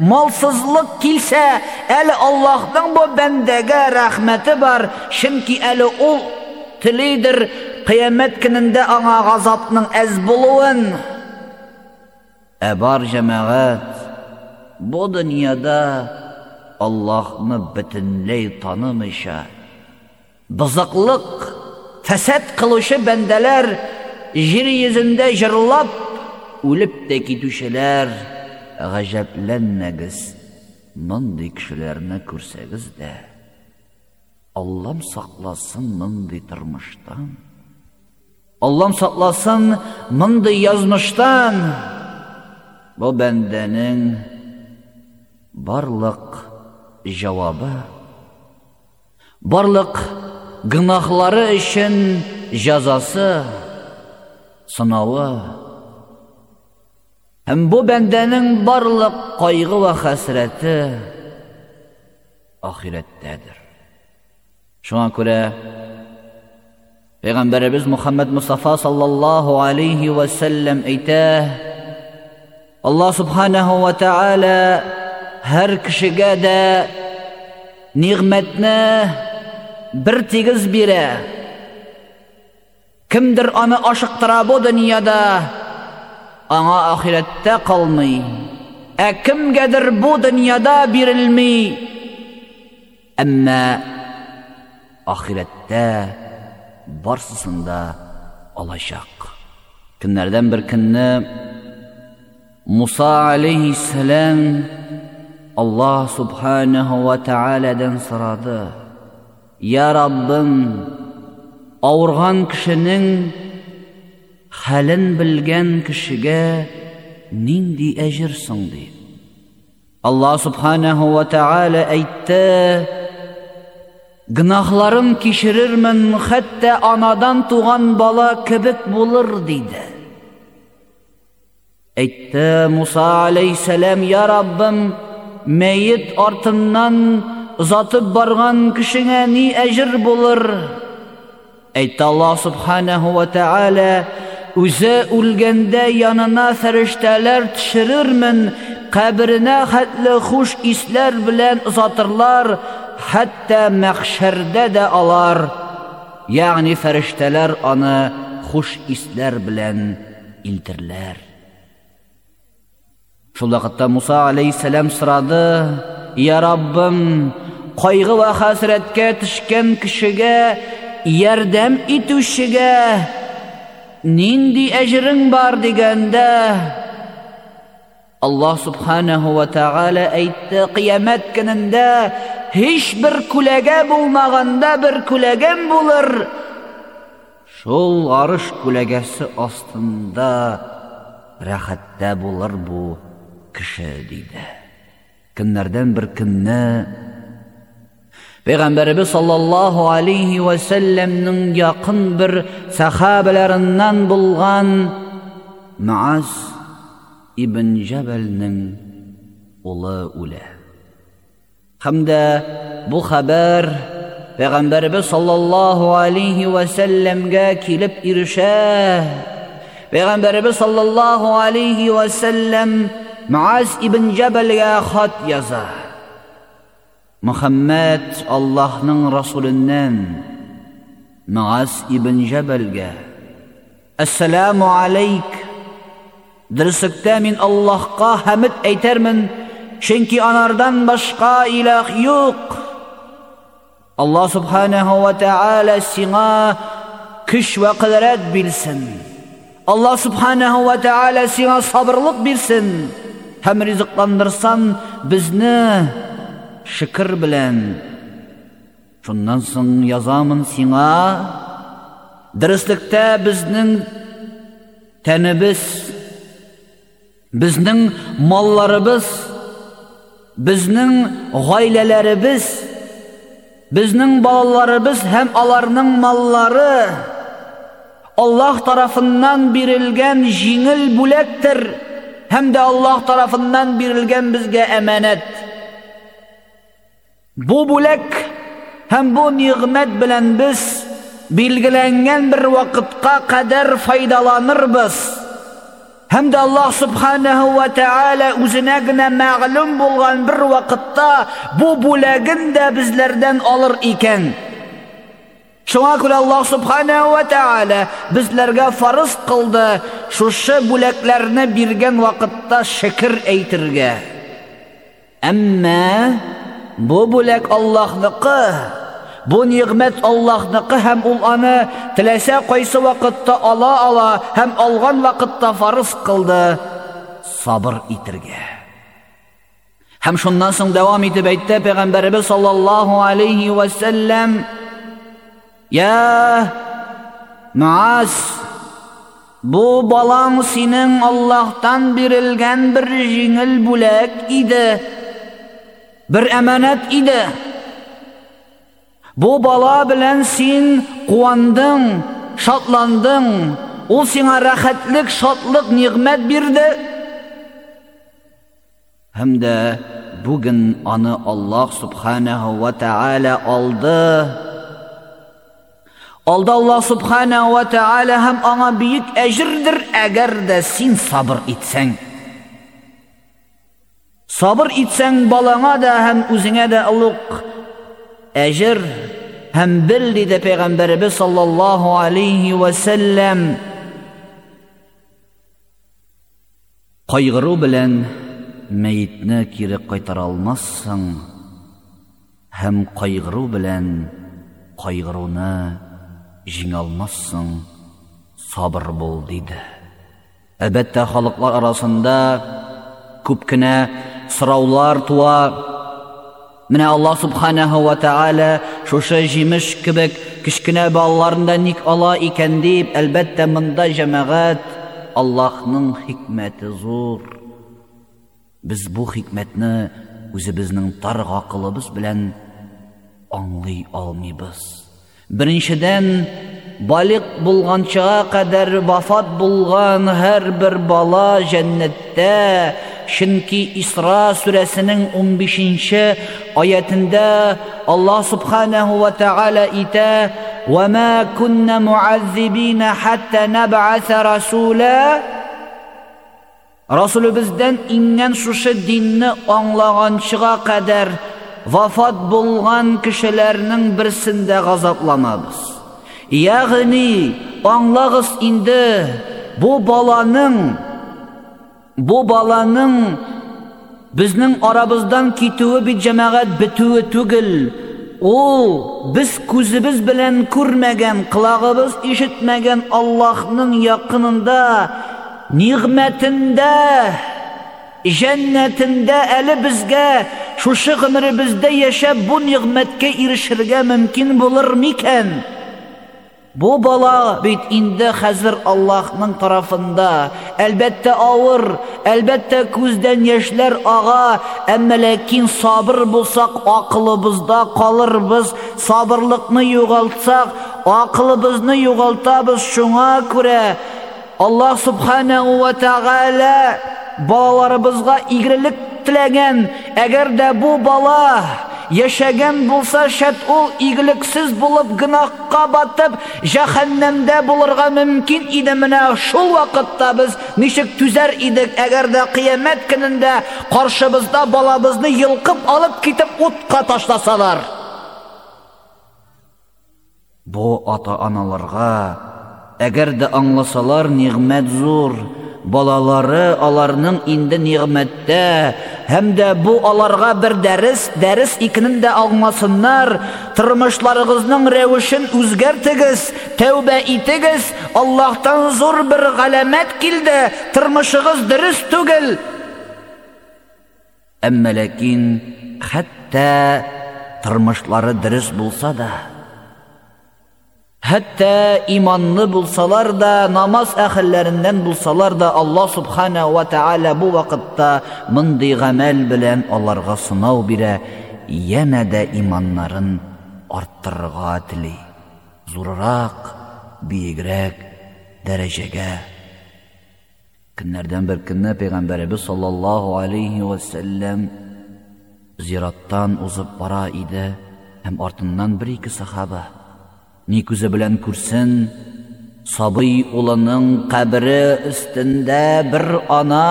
малсызлык килсә, әле Аллаһның бу бәндәгә рәхмәте бар. Чөнки әле ул телидер кыямәт көнендә аңа газапның әз булуын. Ә бар җәмәгать бу дөньяда Аллаһны бөтенләй танымыйча, бызыклык, фәсад кылучы бәндәләр җир йөзендә җырлап үлеп тә китүчеләр, гаҗәпләнмәгез. Мондый кешеләрне күрсәгез дә, Аллам сакласын мондый тормыштан. Аллам сакласын мондый язмыштан. Бу бәндәнең барлык җавабы барлык гынахлары өчен җәзасы сынавы һәм бу бәндәнең барлык кайгы ва хәсрәте ахирәттәдер. Шуңа күрә Пәйгамбәребез Мухаммад Мустафа саллаллаһу алейхи ва саллям әйтә: Allah subhanahu wa ta'ala һәр кешегә дә нигъмәтне бер тигез бирә. Кемдер аны ашыктыра бу дөньяда, аңа ахирәттә калмый. Ә кемгәдер бу дөньяда бирелми. Әмма ахирәттә барсысында алачак. Көннәрдән бер көнне Муса алейхиссалам Аллаһ субханаһу ва тааладан сорады. Я Раббым, ауырган кешенең хәлен белгән кешегә нинди әҗер соң дип. Аллаһ субханаһу ва тааля әйтте: Гынахларын кичерермен, хәтта анадан туган бала кебек булыр диде. Әйтте Муса алейхиссалам: "Я Раббым, мәйет артыннан узатып барган кешеңә ни әҗер булыр?" Әйтте Аллаһ субханаһу ва тааля: үзе үлгәндә янына фәрештәләр төшерермен, каберенә хәтле хуш исләр белән озатырлар, хәтта мәхшәрдә дә алар. Ягъни фәрештәләр аны хуш исләр белән илтерләр. Шул вакытта Муса алейхиссалам сорады: "Я Раббым, кайгы ва хәсрәткә төшкән кешегә ярдәм итүчегә нинди әжірің бар дегенде Аллах субханаһу ва тағала әйтте қиямет күнінде һич бір күләгә булмағанда бір күләгән булыр шул арыш күләгәсе астында рәхәттә булыр бу. Кеше диде көннәрдән бер көнне Peygamberimiz sallallahu aleyhi ve sellem'nin yakın bir sahabelerinden bulgan Muaz ibn Cebel'nin ulu ule. Hamda bu haber Peygamberimiz sallallahu aleyhi ve sellem'ge kilip irişe. Peygamberimiz sallallahu aleyhi ve sellem Muaz ibn Jabalga xat yazar. Muhammad Allohning rasulidan Muaz ibn Jabalga Assalomu alayk. Dirsakda men Allohga hamid aytarman, chunki onardan boshqa iloh yo'q. Allah subhanahu va taala singa kuch va qudrat bilsin. Allah subhanahu va taala singa sabrlik bilsin. Həm rizqlandırsan bizni шикір білән шуннан соң язамын сиңа дөреслектә безнең тәнебез безнең малларыбыз безнең гаиләләребез безнең балаларыбыз һәм аларның маллары Аллаһ тарафыннан бирелгән җиңел бүләктер һәм дә Аллаһ тарафыннан бирелгән безгә әманәт. Бу bulek һәм бу niğmet белән без bilgilengen бер vakitka кадәр faydalanırbız. Һәм дә Аллаһ субханаһу ва тааля үзенә gine мәгълүм булган бер вакытта бу bulegin de безләрдән alır икән. Шуңа күрә Аллаһ Субханаһу ва Тааля безләргә фарыз кылды шушы бүләкләрне биргән вакытта шикр әйтергә. Әмма Бу бүләк Аллаһныкы. Бу ниғмәт Аллаһныкы һәм ул аны теләсә кайсы вакытта ала ала һәм алган вакытта фарыз кылды. Сабыр итергә. Һәм шуннан соң дәвам итеп әйтте Пәйгамбәрбез саллаллаһу алейхи ва саллям: "Я Муаз, бу балаң синең Аллаһтан бирелгән бер җиңел бүләк иде." bir әмәнәт иде. Бу бала белән син куандың, шатландың, ул сиңа рәхәтлек, шатлык, ниғмәт бирде. Һәм дә бүген аны Аллаһ субханаһу ва тааля алды. Алда Аллаһ субханаһу ва тааля һәм аңа бийек әҗрдер, әгәр дә син сабыр итсәң. Сабыр итсәң балаңа да һәм үзеңә дә улук әҗр һәм бел диде пәйгамбәрбез саллаллаһу алейхи ва саллям. Кайгыру белән мәйтне кире кайтара алмассың һәм кайгыру белән кайгыруны җиңә алмассың. Сабыр бул диде. Әлбәттә халыклар арасында күп кенә сораулар туа. Менә Аллаһ субханаһу ва тааля шушы җимеш кебек кичкенә балаларында ник ала икән дип, әлбәттә монда җәмәгать Аллаһның хикмәте зур. Без бу хикмәтне үзебезнең тар гакылыбыз белән аңлый алмыйбыз. Беренчедән, балик булганчага кадәр вафат булган һәр бер бала җәннәттә, чөнки Исра сүрәсенең 15-нче аятында Аллаһ субханаһу ва тааля итә: "Ва ма кунна муаззибина хатта наб'аса расула" Расулыбыздан ингән шушы динне аңлаганчыга кадәр вафат булган кешеләрнең берсен дә газапламабыз. Ягъни, аңлагыз инде, бу баланың бу баланың безнең арабыздан китүе бит җәмәгать бетүе түгел. Ул без күзебез белән күрмәгән, кылагыбыз ишетмәгән Аллаһның якынында, нигъмәтендә, җәннәтендә әле безгә шушы гомеребездә яшәп бу нигъмәткә ирешергә мөмкин булыр микән? Бу бала бит инде хәзер Аллаһның тарафында. Әлбәттә авыр, әлбәттә күздән яшьләр ага, әмма ләкин сабыр булсак, акылыбызда калырбыз. Сабырлыкны югалтсак, акылыбызны югалтабыз. Шуңа күрә Аллаһ субханаһу ва тааля балаларыбызга игрелек теләгән. Әгәр дә бу бала яшәгән булса шәт ул игелексез булып гынахка батып җәһәннәмдә булырга мөмкин иде менә шул вакытта без ничек түзәр идек әгәр дә кыямәт көнендә каршыбызда балабызны йылкып алып китеп утка ташласалар. Бу ата аналарга әгәр дә аңласалар нигъмәт зур. Балалары аларның инде нигъмәттә һәм дә бу аларга бер дәрес дәрес икенен дә алмасыннар. Тормышларыгызның рәвешен үзгәртегез тәүбә итегез. Аллаһтан зур бер галәмәт килде тормышыгыз дөрес түгел. Әмма ләкин хәтта тормышлары дөрес булса да Иманлы булсалар да, намаз әхелләреннән булсалар да, Аллаһ субхана ва тааля бу вакытта мондый гамәл белән аларга сынау бирә, яна да иманнарын арттырырга тели. Зуррак, биегрәк дәрәҗәгә. Көннәрдән бер көнне Пәйгамбәрбез саллаллаһу алейхи ва саллям зираттан узып бара иде, һәм артыннан бер ике сахаба ни күзе белән күрсен, сабый улының кабре өстендә бер ана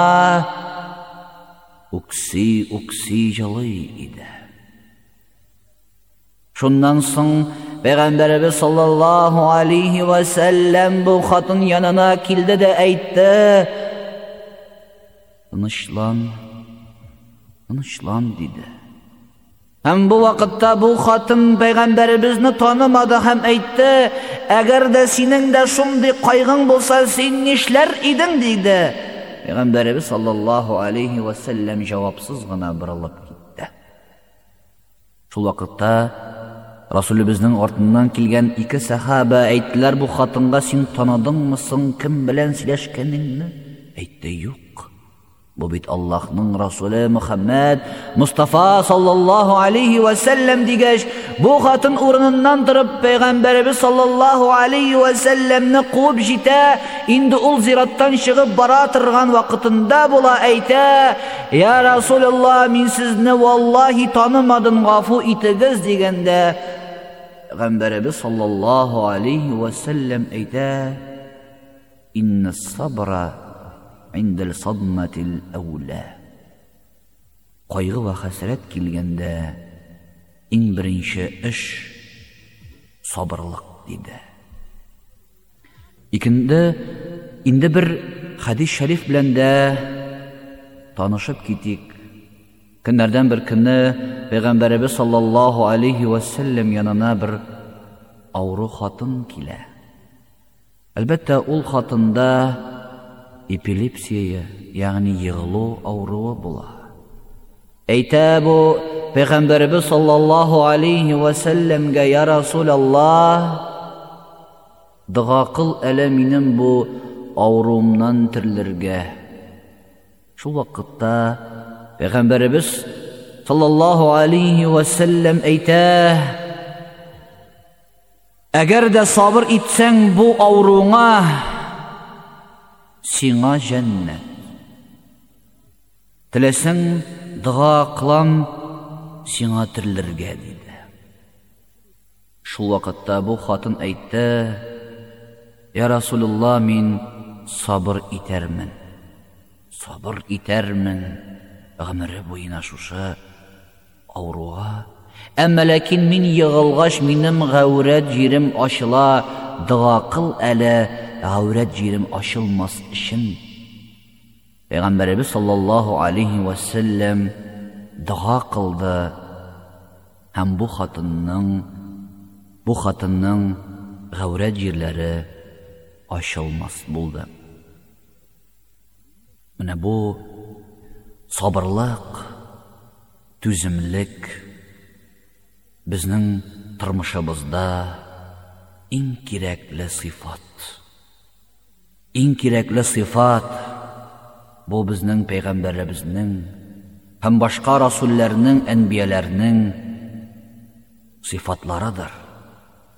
үкси үкси җылый иде. Шуннан соң Пәйгамбәрбез саллаллаһу алейхи ва саллям бу хатын янына килде дә әйтте: "Тынычлан, тынычлан" диде. Һәм бу вакытта бу хатын пәйгамбәребезне танымады һәм әйтте: "Әгәр дә синең дә шундый кайгың булса, син нишләр идең?" диде. Пәйгамбәребез саллаллаһу алейхи ва саллям җавапсыз гына борылып китте. Шул вакытта Расулыбызның артыннан килгән ике сахаба әйттеләр: "Бу хатынга син таныдыңмы соң, кем белән сөйләшкәнеңне?" Әйтте. Бу бит Аллаһның Расулы Мөхәммәд Мустафа саллаллаһу алейхи ва саллям дигәч, бу хатын урыныннан торып Пәйгамбәрбез саллаллаһу алейхи ва саллямны куып җитә. Инде ул зираттан чыгып бара торган вакытында була әйтә: "Я Расулуллаһ, мин сезне валлаһи танымадым, гафу итегез" дигәндә, Пәйгамбәрбез саллаллаһу алейхи ва саллям әйтә: "Инна сабра عند الصدمة الأولى Қойғы ва хәсрәт келгенде, иң беренче эш сабырлық деді. Икенде инде бір хадис шәриф белән танышып китик. Көннәрдән бір көнне Пәйгамбәрәбез саллаллаһу алейхи ва сәлләм янына бер авыру хатын эпилепсия, ягъни йыгылу ауруы була. Әйтә бу Пәйгамбәрбез саллаллаһу алейхи ва салламга я Расулаллаһ, дуга кыл әле минем бу ауруымнан тірілерге шул вакытта пайғамбарыбыз саллаллаху алейхи уассалам әйтә әгәр дә сабыр итсәң бу ауруыңа сиңа жәннәт. Тілесің дұға қылам сиңа тірілерге дейді. Шул вакытта бу хатын әйтте я расулулла мин сабыр итәрмен сабыр итәрмен гомере буена шушы ауруға. Әмма ләкин мин йығылғаш минем ғәүрәт җирем ачыла дұға қыл әле ғәүрәт җирем ачылмас өчен Пәйғамбәребез саллаллаху алейхи вассалам дұға қылды һәм бу хатынның бу хатынның ғәүрәт җирләре ачылмас булды. Менә бу сабырлык, түземлек безнең тормышыбызда иң кирәкле сыйфат. Иң кирәкле сыйфат Бу безнең пәйгамбәребезнең һәм башка расулләрнең, әнбияләрнең сифатларыдыр.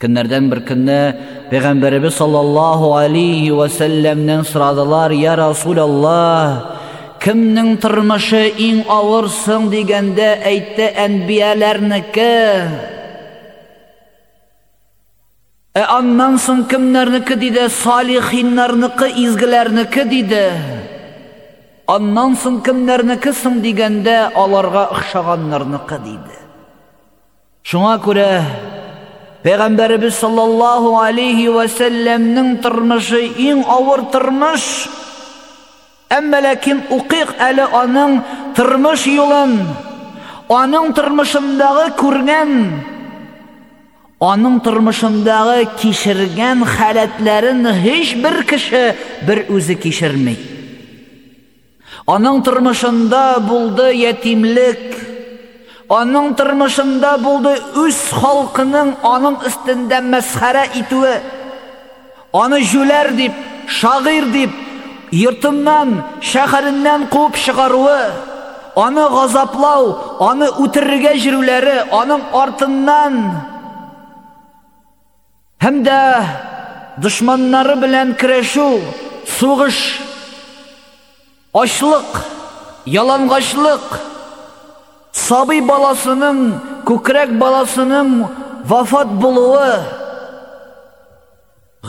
Көннәрдән бер көнне пәйгамбәребез саллаллаһу алейхи ва сорадылар: "Я Расулаллах, кемнең тормышы иң авыр соң?" дигәндә әйтте әнбияләрнеке. Ә аннан соң кемнәрнеке диде? Салихиннарныкы, изгеләрнеке диде. Аннан соң соң дигәндә аларга охшаганнарныкы диде. Шуңа күрә Пәйгамбәрбез саллаллаһу алейхи ва салламның тормышы иң авыр тормыш. Әмма ләкин укыйк әле аның тормыш юлын, аның тормышындагы күргән, аның тормышындагы кишергән халәтләрен һич бер кеше бер үзе кишермей. Аның тормышында булды ятимлек. Аның тормышында булды үз халкының аның өстендә мәсхәрә итүе. Аны жүләр дип, шагыйр дип, йортыннан, шәһәреннән куып чыгаруы, аны газаплау, аны үтерергә җирүләре, аның артыннан һәм дә дошманнары белән көрәшү, сугыш ачлык, ялангачлык, сабый баласының, күкрәк баласының вафат булуы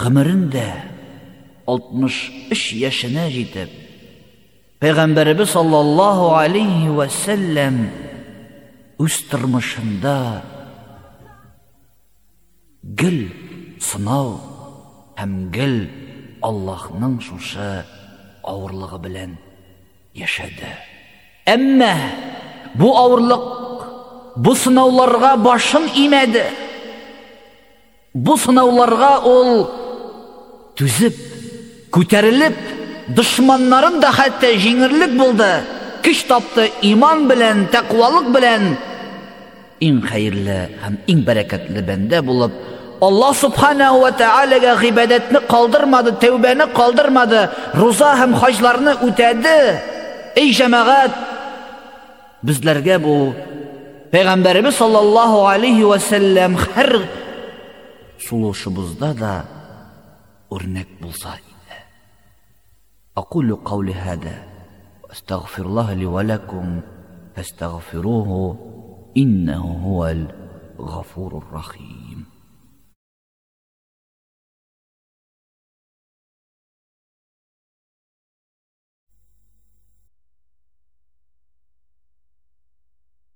гомерендә 63 яшенә җитеп, Пәйгамбәрбез саллаллаһу алейхи ва саллям үз гел сынау һәм гел Аллаһның шушы авырлыгы белән яшәде. Әмма бу авырлык бу сынауларга башын имәде. Бу сынауларга ул түзеп, күтәрелеп, дошманнарын да хәтта җиңерлек булды. Киш тапты иман белән, тәкъвалык белән иң хәерле һәм иң бәрәкәтле бәндә булып Аллах субханаху ва тааляга гыйбадатны калдырмады, тәүбәне калдырмады, руза һәм хаҗларны үтәде. Эй җәмәгать, безләргә бу Пәйгамбәрбез саллаллаһу алейхи ва саллям һәр сулышыбызда да үрнәк булса иде. Aqulu qawli hada astaghfirullah li wa lakum fastaghfiruhu innahu huwal ghafurur rahim.